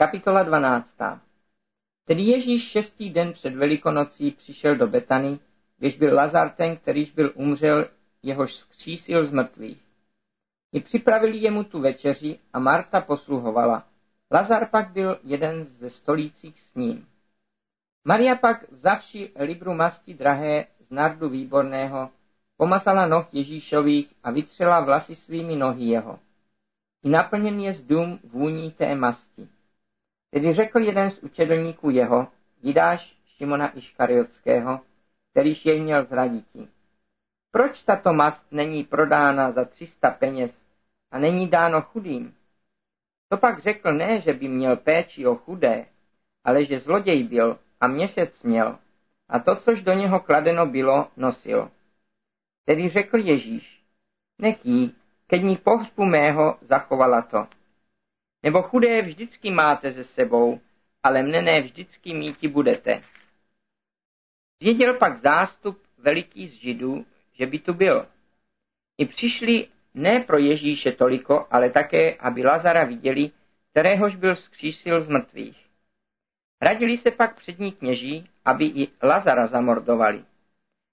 Kapitola 12. Tedy Ježíš šestý den před Velikonocí přišel do Betany, když byl Lazar ten, kterýž byl umřel, jehož skřísil z mrtvých. I připravili jemu tu večeři a Marta posluhovala. Lazar pak byl jeden ze stolících s ním. Maria pak, vzavši libru masti drahé z nardu výborného, pomasala noh Ježíšových a vytřela vlasy svými nohy jeho. I naplněn je z dům vůní té masti. Tedy řekl jeden z učedlníků jeho, Jidáš Šimona Iškariotského, kterýž jej měl zraditi. Proč tato mast není prodána za 300 peněz a není dáno chudým? To pak řekl ne, že by měl péči o chudé, ale že zloděj byl a měsec měl a to, což do něho kladeno bylo, nosil. Tedy řekl Ježíš, nech jí, ke dní pohřbu mého zachovala to. Nebo chudé vždycky máte ze sebou, ale mne ne vždycky míti budete. Věděl pak zástup veliký z židů, že by tu byl. I přišli ne pro Ježíše toliko, ale také, aby Lazara viděli, kteréhož byl skřísil z mrtvých. Radili se pak přední kněží, aby i Lazara zamordovali.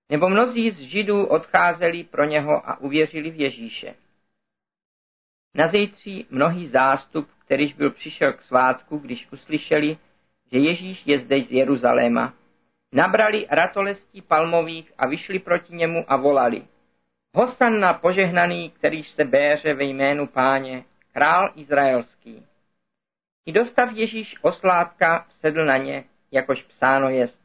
Nebo mnozí z židů odcházeli pro něho a uvěřili v Ježíše. Na zítří mnohý zástup, kterýž byl přišel k svátku, když uslyšeli, že Ježíš je zde z Jeruzaléma, nabrali ratolestí palmových a vyšli proti němu a volali. Hosanna požehnaný, kterýž se béře ve jménu páně, král izraelský. I dostav Ježíš osládka sedl na ně, jakož psáno jest.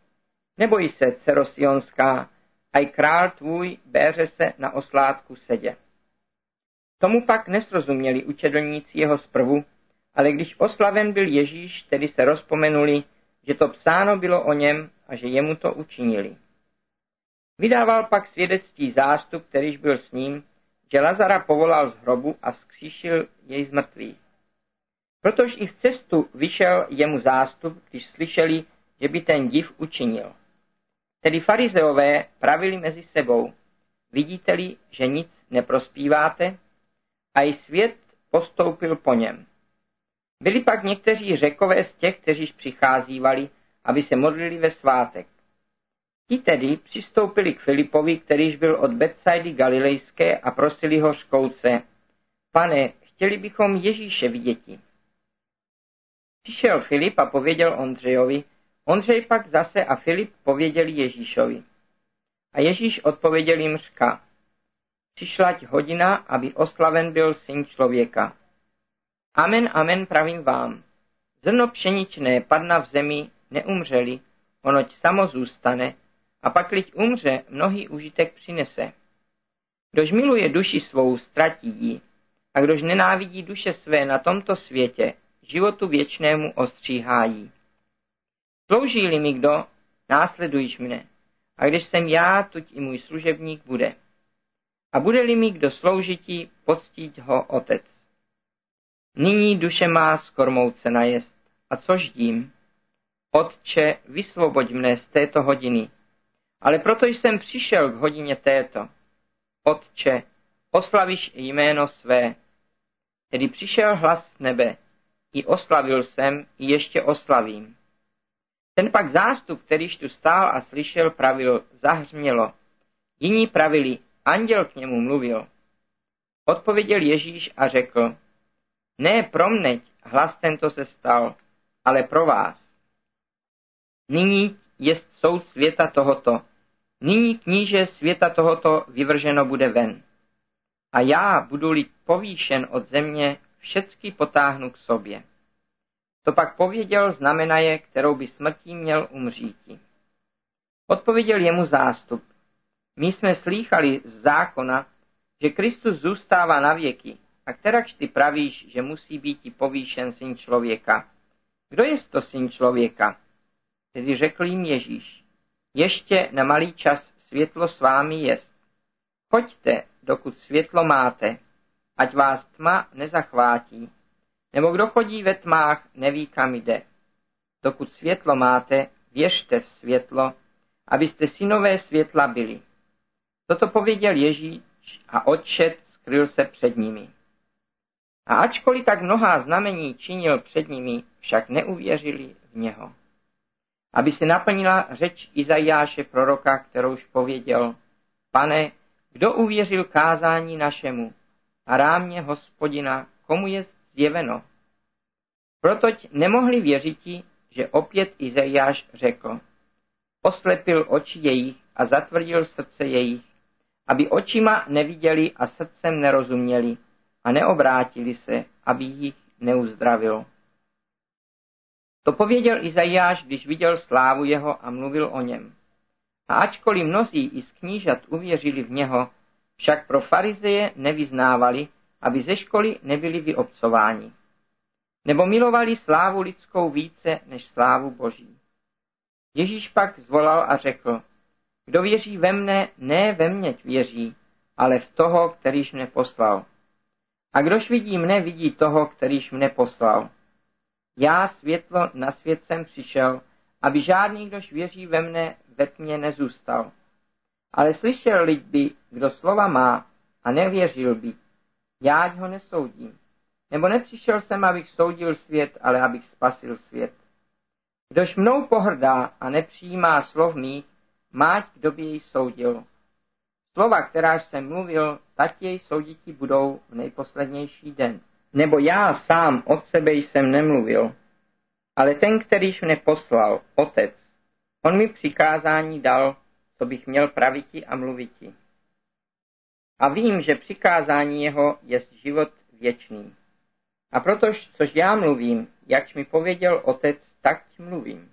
Neboj se, cerosionská, aj král tvůj béře se na osládku sedě. Tomu pak nesrozuměli učedlníci jeho zprvu, ale když oslaven byl Ježíš, tedy se rozpomenuli, že to psáno bylo o něm a že jemu to učinili. Vydával pak svědectví zástup, kterýž byl s ním, že Lazara povolal z hrobu a vzkříšil jej z mrtvých. Protož i v cestu vyšel jemu zástup, když slyšeli, že by ten div učinil. Tedy farizeové pravili mezi sebou, vidíte-li, že nic neprospíváte, a i svět postoupil po něm. Byli pak někteří řekové z těch, kteříž přicházívali, aby se modlili ve svátek. Ti tedy přistoupili k Filipovi, kterýž byl od Betsaidy Galilejské a prosili ho škouce, pane, chtěli bychom Ježíše viděti. Přišel Filip a pověděl Ondřejovi, Ondřej pak zase a Filip pověděli Ježíšovi. A Ježíš odpověděl jim řka, přišlať hodina, aby oslaven byl syn člověka. Amen, amen, pravím vám. Zrno pšeničné padna v zemi, neumřeli, onoť samo zůstane, a pak liď umře, mnohý užitek přinese. Kdož miluje duši svou, ztratí ji, a kdož nenávidí duše své na tomto světě, životu věčnému ostříhájí. Slouží-li mi kdo, následujš mne, a když jsem já, tuď i můj služebník bude. A bude-li mi kdo sloužití, poctít ho otec. Nyní duše má s kormouce najest, a což dím? Otče, vysvoboď mne z této hodiny, ale proto jsem přišel k hodině této. Otče, oslavíš jméno své. Tedy přišel hlas nebe, i oslavil jsem, i ještě oslavím. Ten pak zástup, kterýž tu stál a slyšel, pravil, zahřmělo. Jiní pravili, anděl k němu mluvil. Odpověděl Ježíš a řekl, ne pro mneť hlas tento se stal, ale pro vás. Nyní jest soud světa tohoto. Nyní kníže světa tohoto vyvrženo bude ven. A já budu-li povýšen od země, všecky potáhnu k sobě. To pak pověděl znamenaje, kterou by smrtí měl umříti. Odpověděl jemu zástup. My jsme slýchali z zákona, že Kristus zůstává na věky, a kterakž ty pravíš, že musí být i povýšen syn člověka. Kdo je to syn člověka? Tedy řekl jim Ježíš. Ještě na malý čas světlo s vámi jest. Choďte, dokud světlo máte, ať vás tma nezachvátí. Nebo kdo chodí ve tmách, neví, kam jde. Dokud světlo máte, věřte v světlo, abyste synové světla byli. Toto pověděl Ježíš a odčet skryl se před nimi. A ačkoliv tak mnohá znamení činil před nimi, však neuvěřili v něho. Aby se naplnila řeč Izajáše proroka, kterouž pověděl, pane, kdo uvěřil kázání našemu a rámě hospodina, komu je zjeveno? Protoť nemohli věřiti, že opět Izajáš řekl, oslepil oči jejich a zatvrdil srdce jejich, aby očima neviděli a srdcem nerozuměli a neobrátili se, aby jich neuzdravil. To pověděl Izajáš, když viděl slávu jeho a mluvil o něm. A ačkoliv mnozí i z knížat uvěřili v něho, však pro farizeje nevyznávali, aby ze školy nebyli vyobcováni. Nebo milovali slávu lidskou více než slávu Boží. Ježíš pak zvolal a řekl, kdo věří ve mne, ne ve mně věří, ale v toho, kterýž mne poslal. A kdož vidí mne, vidí toho, kterýž mne poslal. Já světlo na svět jsem přišel, aby žádný, kdož věří ve mne, ve tmě nezůstal. Ale slyšel lid by, kdo slova má a nevěřil by, já ho nesoudím. Nebo nepřišel jsem, abych soudil svět, ale abych spasil svět. Kdož mnou pohrdá a nepřijímá slov mých, máť kdo by jej soudil. Slova, která jsem mluvil, tak jej souditi budou v nejposlednější den. Nebo já sám od sebe jsem nemluvil, ale ten, kterýž mne poslal, otec, on mi přikázání dal, co bych měl praviti a mluviti. A vím, že přikázání jeho je život věčný. A protož, což já mluvím, jakž mi pověděl otec, tak mluvím.